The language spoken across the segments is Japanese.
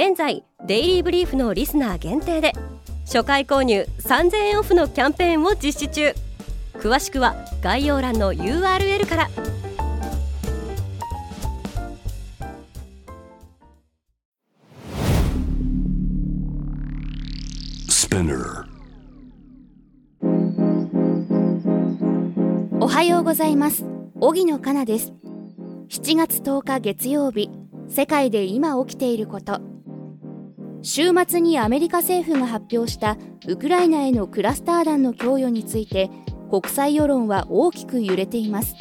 現在デイリーブリーフのリスナー限定で初回購入3000円オフのキャンペーンを実施中。詳しくは概要欄の URL から。おはようございます。荻野かなです。7月10日月曜日。世界で今起きていること週末にアメリカ政府が発表したウクライナへのクラスター弾の供与について国際世論は大きく揺れています。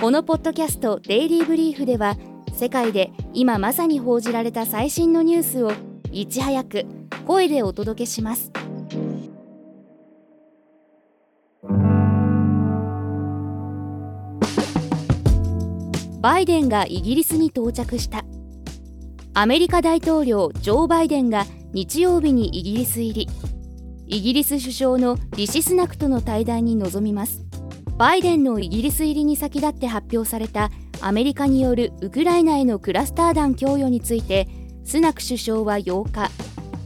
このポッドキャスト「デイリー・ブリーフ」では世界で今まさに報じられた最新のニュースをいち早く声でお届けします。バイデンがイギリスに到着した。アメリカ大統領ジョー・バイデンが日曜日にイギリス入り。イギリス首相のリシスナクとの対談に臨みます。バイデンのイギリス入りに先立って発表されたアメリカによるウクライナへのクラスター弾供与についてスナク首相は8日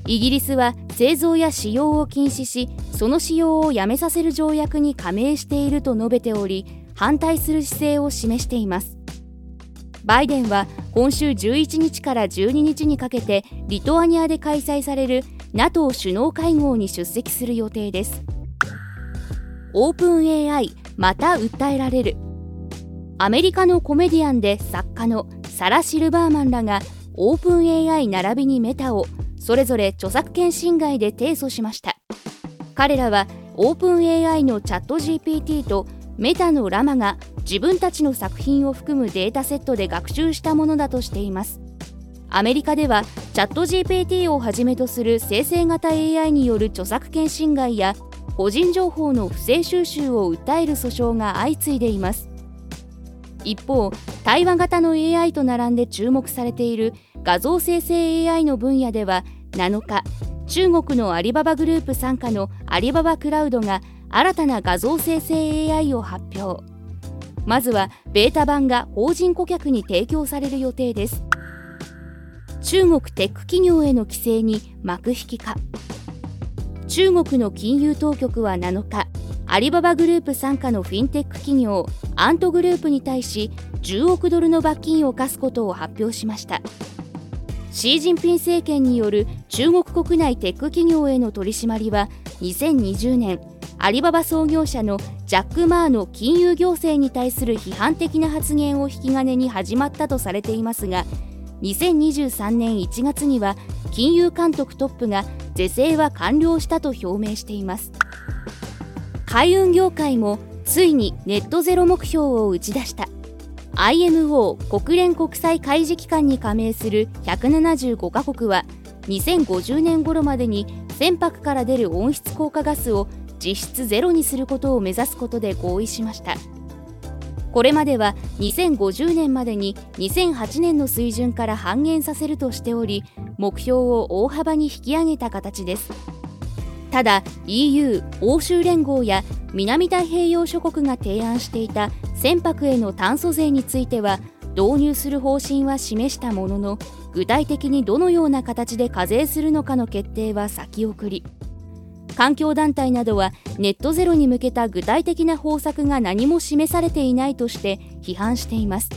イギリスは製造や使用を禁止しその使用をやめさせる条約に加盟していると述べており反対する姿勢を示しています。バイデンは今週11日から12日にかけてリトアニアで開催される NATO 首脳会合に出席する予定です。オープン AI また訴えられる。アメリカのコメディアンで作家のサラ・シルバーマンらがオープン AI 並びにメタをそれぞれ著作権侵害で提訴しました。彼らはオープン AI のチャット GPT とメタのラマが自分たちの作品を含むデータセットで学習したものだとしています。アメリカではチャット GPT をはじめとする生成型 AI による著作権侵害や個人情報の不正収集を訴える訴訟が相次いでいます。一方対話型の AI と並んで注目されている画像生成 AI の分野では7日中国のアリババグループ傘下のアリババクラウドが新たな画像生成 AI を発表。まずはベータ版が法人顧客に提供される予定です。中国テック企業への規制に幕引きか。中国の金融当局は7日アリババグループ傘下のフィンテック企業アントグループに対し10億ドルの罰金を課すことを発表しました。シー・ジンピン政権による中国国内テック企業への取り締まりは2020年アリババ創業者のジャック・マーの金融行政に対する批判的な発言を引き金に始まったとされていますが2023年1月には金融監督トップが是正は完了したと表明しています。海運業界もついにネットゼロ目標を打ち出した。IMO 国連国際海事機関に加盟する175カ国は2050年頃までに船舶から出る温室効果ガスを実質ゼロにすることを目指すことで合意しました。これまでは2050年までに2008年の水準から半減させるとしており目標を大幅に引き上げた形です。ただ EU 欧州連合や南太平洋諸国が提案していた船舶への炭素税については導入する方針は示したものの具体的にどのような形で課税するのかの決定は先送り。環境団体などはネットゼロに向けた具体的な方策が何も示されていないとして批判しています。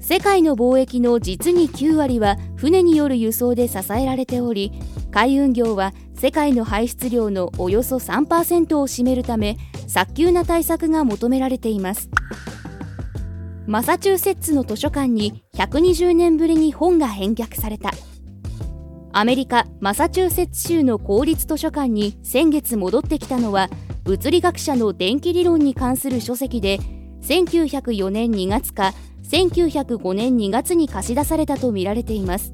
世界の貿易の実に9割は船による輸送で支えられており海運業は世界の排出量のおよそ3%を占めるため早急な対策が求められています。マサチューセッツの図書館に120年ぶりに本が返却された。アメリカ・マサチューセッツ州の公立図書館に先月戻ってきたのは物理学者の電気理論に関する書籍で1904年2月か1905年2月に貸し出されたとみられています。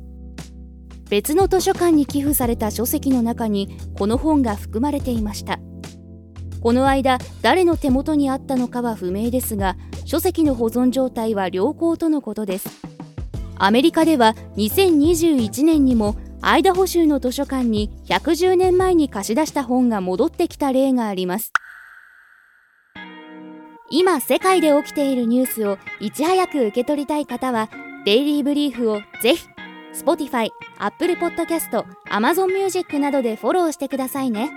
別の図書館に寄付された書籍の中にこの本が含まれていました。この間誰の手元にあったのかは不明ですが書籍の保存状態は良好とのことです。アメリカでは2021年にもアイダホ州の図書館に110年前に貸し出した本が戻ってきた例があります。今世界で起きているニュースをいち早く受け取りたい方はデイリーブリーフをぜひ Spotify、Apple Podcast、Amazon Music などでフォローしてくださいね。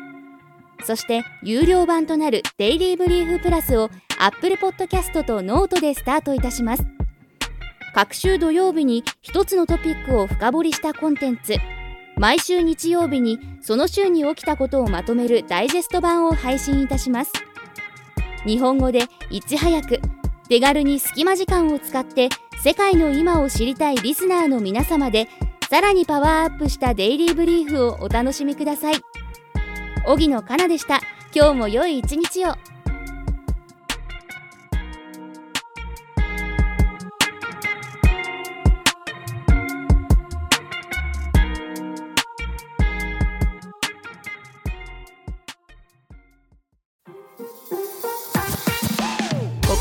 そして有料版となるデイリーブリーフプラスを Apple Podcast とノートでスタートいたします。各週土曜日に一つのトピックを深掘りしたコンテンツ。毎週日曜日にその週に起きたことをまとめるダイジェスト版を配信いたします。日本語でいち早く手軽に隙間時間を使って世界の今を知りたいリスナーの皆様でさらにパワーアップしたデイリーブリーフをお楽しみください。荻野かなでした。今日も良い一日を。